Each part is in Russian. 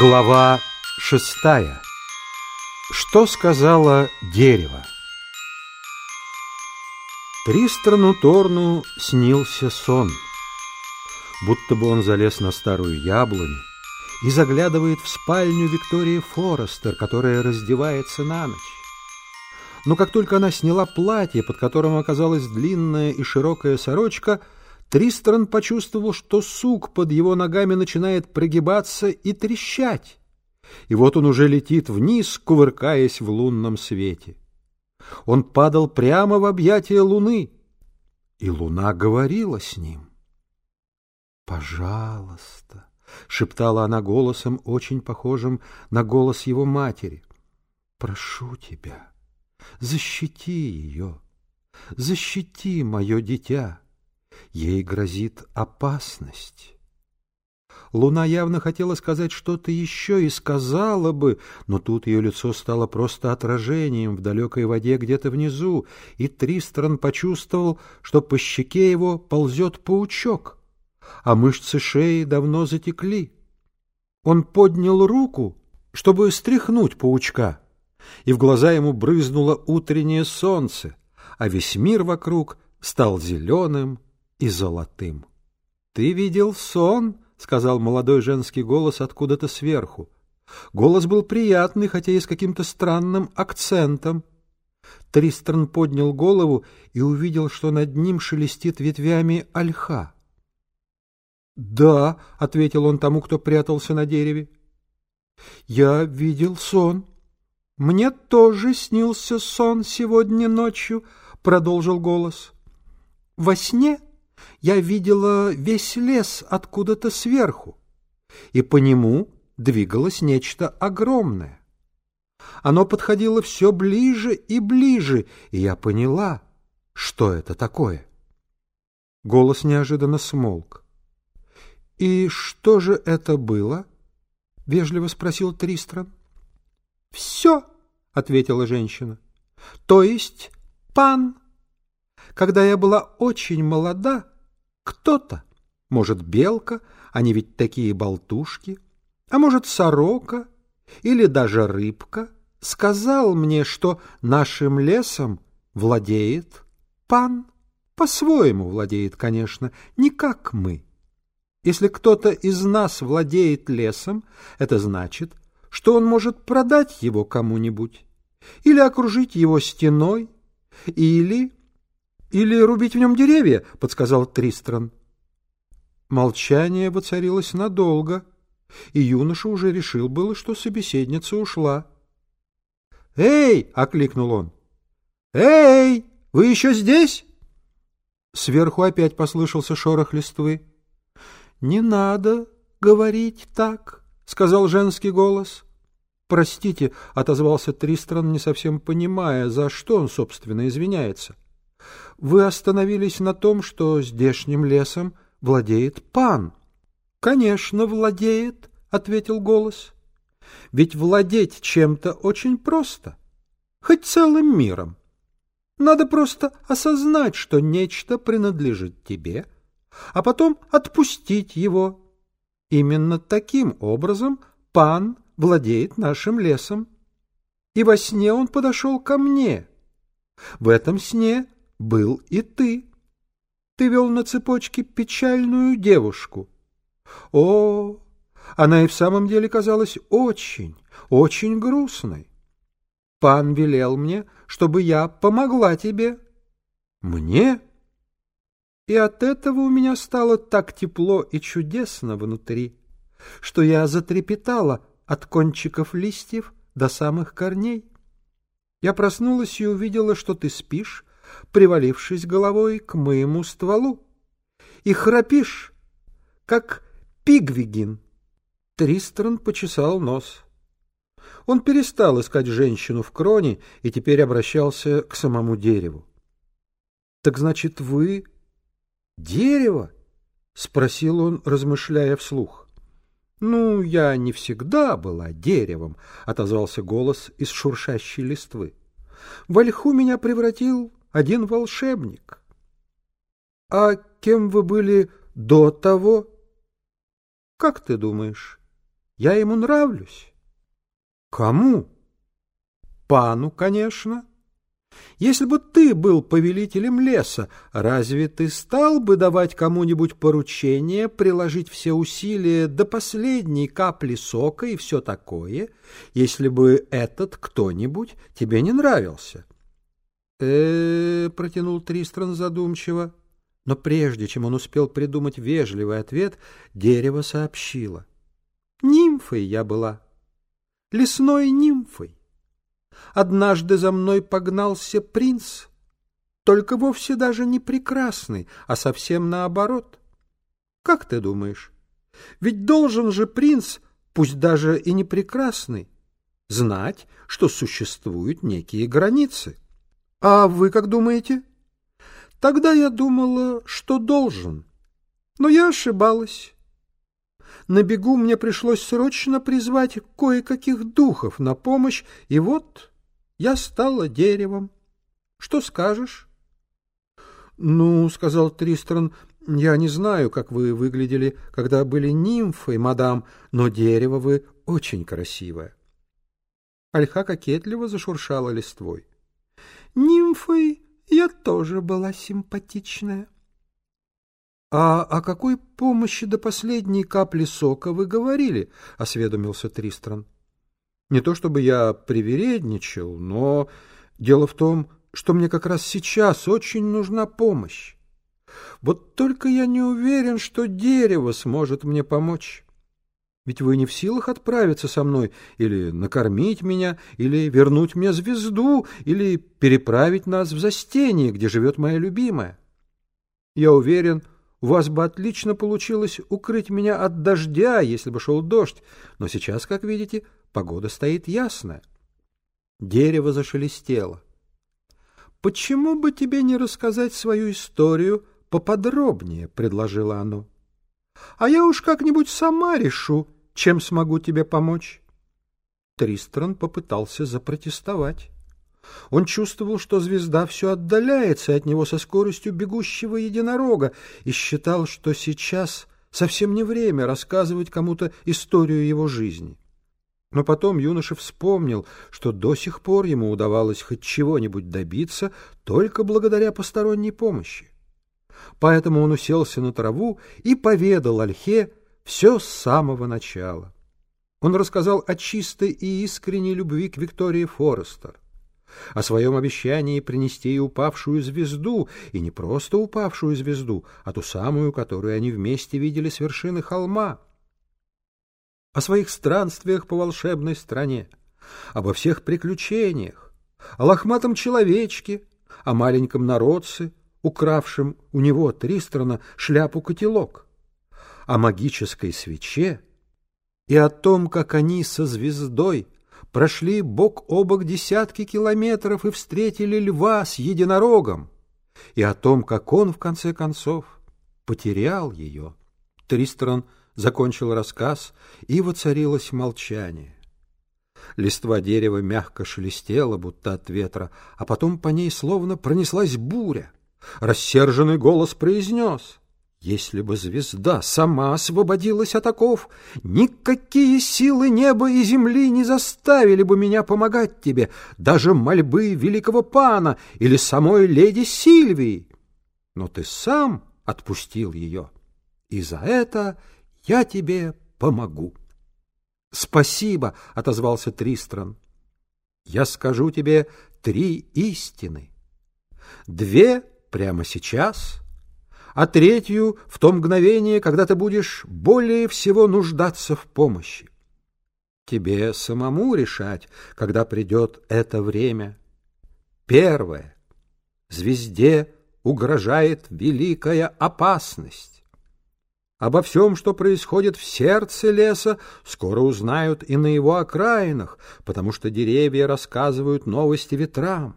Глава шестая. Что сказала дерево? Тристрану Торну снился сон, будто бы он залез на старую яблоню и заглядывает в спальню Виктории Форестер, которая раздевается на ночь. Но как только она сняла платье, под которым оказалась длинная и широкая сорочка, Тристран почувствовал, что сук под его ногами начинает прогибаться и трещать. И вот он уже летит вниз, кувыркаясь в лунном свете. Он падал прямо в объятия луны, и луна говорила с ним. «Пожалуйста», — шептала она голосом, очень похожим на голос его матери, — «прошу тебя, защити ее, защити мое дитя, ей грозит опасность». Луна явно хотела сказать что-то еще и сказала бы, но тут ее лицо стало просто отражением в далекой воде где-то внизу, и Тристран почувствовал, что по щеке его ползет паучок, а мышцы шеи давно затекли. Он поднял руку, чтобы стряхнуть паучка, и в глаза ему брызнуло утреннее солнце, а весь мир вокруг стал зеленым и золотым. — Ты видел сон? — сказал молодой женский голос откуда-то сверху. Голос был приятный, хотя и с каким-то странным акцентом. Тристран поднял голову и увидел, что над ним шелестит ветвями ольха. — Да, — ответил он тому, кто прятался на дереве. — Я видел сон. — Мне тоже снился сон сегодня ночью, — продолжил голос. — Во сне я видела весь лес откуда-то сверху, и по нему двигалось нечто огромное. Оно подходило все ближе и ближе, и я поняла, что это такое. Голос неожиданно смолк. — И что же это было? — вежливо спросил Тристран. — Все, — ответила женщина. — То есть пан. Когда я была очень молода, кто-то, может, белка, они ведь такие болтушки, а может, сорока или даже рыбка, сказал мне, что нашим лесом владеет пан. По-своему владеет, конечно, не как мы. Если кто-то из нас владеет лесом, это значит, что он может продать его кому-нибудь, или окружить его стеной, или или рубить в нем деревья, — подсказал Тристран. Молчание воцарилось надолго, и юноша уже решил было, что собеседница ушла. «Эй!» — окликнул он. «Эй! Вы еще здесь?» Сверху опять послышался шорох листвы. «Не надо говорить так», — сказал женский голос. «Простите», — отозвался Тристран, не совсем понимая, за что он, собственно, извиняется. Вы остановились на том, что здешним лесом владеет пан. — Конечно, владеет, — ответил голос. — Ведь владеть чем-то очень просто, хоть целым миром. Надо просто осознать, что нечто принадлежит тебе, а потом отпустить его. Именно таким образом пан владеет нашим лесом. И во сне он подошел ко мне. В этом сне был и ты. Ты вел на цепочке печальную девушку. О, она и в самом деле казалась очень, очень грустной. Пан велел мне, чтобы я помогла тебе. Мне? И от этого у меня стало так тепло и чудесно внутри, что я затрепетала от кончиков листьев до самых корней. Я проснулась и увидела, что ты спишь, привалившись головой к моему стволу, и храпишь, как пигвигин. Тристран почесал нос. Он перестал искать женщину в кроне и теперь обращался к самому дереву. — Так значит, вы дерево? — спросил он, размышляя вслух. — Ну, я не всегда была деревом, — отозвался голос из шуршащей листвы. — В ольху меня превратил один волшебник. — А кем вы были до того? — Как ты думаешь? Я ему нравлюсь. Кому? Пану, конечно. Если бы ты был повелителем леса, разве ты стал бы давать кому-нибудь поручение приложить все усилия до последней капли сока и все такое, если бы этот кто-нибудь тебе не нравился? Э, протянул Тристран задумчиво. Но прежде чем он успел придумать вежливый ответ, дерево сообщило. Нимфой я была, лесной нимфой. Однажды за мной погнался принц, только вовсе даже не прекрасный, а совсем наоборот. Как ты думаешь, ведь должен же принц, пусть даже и не прекрасный, знать, что существуют некие границы? А вы как думаете? Тогда я думала, что должен, но я ошибалась. На бегу мне пришлось срочно призвать кое-каких духов на помощь, и вот я стала деревом. Что скажешь? — Ну, — сказал Тристран, — я не знаю, как вы выглядели, когда были нимфой, мадам, но дерево вы очень красивое. Ольха кокетливо зашуршала листвой. — Нимфой я тоже была симпатичная. «А о какой помощи до последней капли сока вы говорили?» — осведомился Тристран. «Не то чтобы я привередничал, но дело в том, что мне как раз сейчас очень нужна помощь. Вот только я не уверен, что дерево сможет мне помочь. Ведь вы не в силах отправиться со мной или накормить меня, или вернуть мне звезду, или переправить нас в застенье, где живет моя любимая. Я уверен, у вас бы отлично получилось укрыть меня от дождя, если бы шел дождь, но сейчас, как видите, погода стоит ясная. Дерево зашелестело. «Почему бы тебе не рассказать свою историю поподробнее?» — предложило оно. «А я уж как-нибудь сама решу, чем смогу тебе помочь». Тристран попытался запротестовать. Он чувствовал, что звезда все отдаляется от него со скоростью бегущего единорога и считал, что сейчас совсем не время рассказывать кому-то историю его жизни. Но потом юноша вспомнил, что до сих пор ему удавалось хоть чего-нибудь добиться только благодаря посторонней помощи. Поэтому он уселся на траву и поведал Ольхе все с самого начала. Он рассказал о чистой и искренней любви к Виктории Форестер, о своем обещании принести ей упавшую звезду, и не просто упавшую звезду, а ту самую, которую они вместе видели с вершины холма, о своих странствиях по волшебной стране, обо всех приключениях, о лохматом человечке, о маленьком народце, укравшем у него Тристрана шляпу-котелок, о магической свече и о том, как они со звездой прошли бок о бок десятки километров и встретили льва с единорогом, и о том, как он, в конце концов, потерял ее. Тристран закончил рассказ, и воцарилось молчание. Листва дерева мягко шелестела, будто от ветра, а потом по ней словно пронеслась буря. Рассерженный голос произнес — если бы звезда сама освободилась от оков, никакие силы неба и земли не заставили бы меня помогать тебе, даже мольбы великого пана или самой леди Сильвии. Но ты сам отпустил ее, и за это я тебе помогу. — Спасибо, — отозвался Тристран. — Я скажу тебе три истины. Две прямо сейчас — а третью в то мгновение, когда ты будешь более всего нуждаться в помощи. Тебе самому решать, когда придет это время. Первое. Звезде угрожает великая опасность. Обо всем, что происходит в сердце леса, скоро узнают и на его окраинах, потому что деревья рассказывают новости ветрам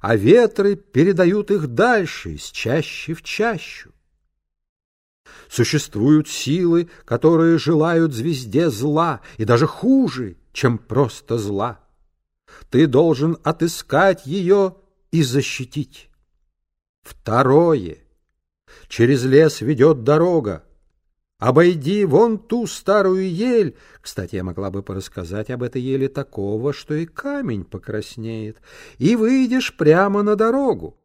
а ветры передают их дальше, из чаще в чащу. Существуют силы, которые желают звезде зла, и даже хуже, чем просто зла. Ты должен отыскать ее и защитить. Второе. Через лес ведет дорога, обойди вон ту старую ель. Кстати, я могла бы порассказать об этой еле такого, что и камень покраснеет, и выйдешь прямо на дорогу.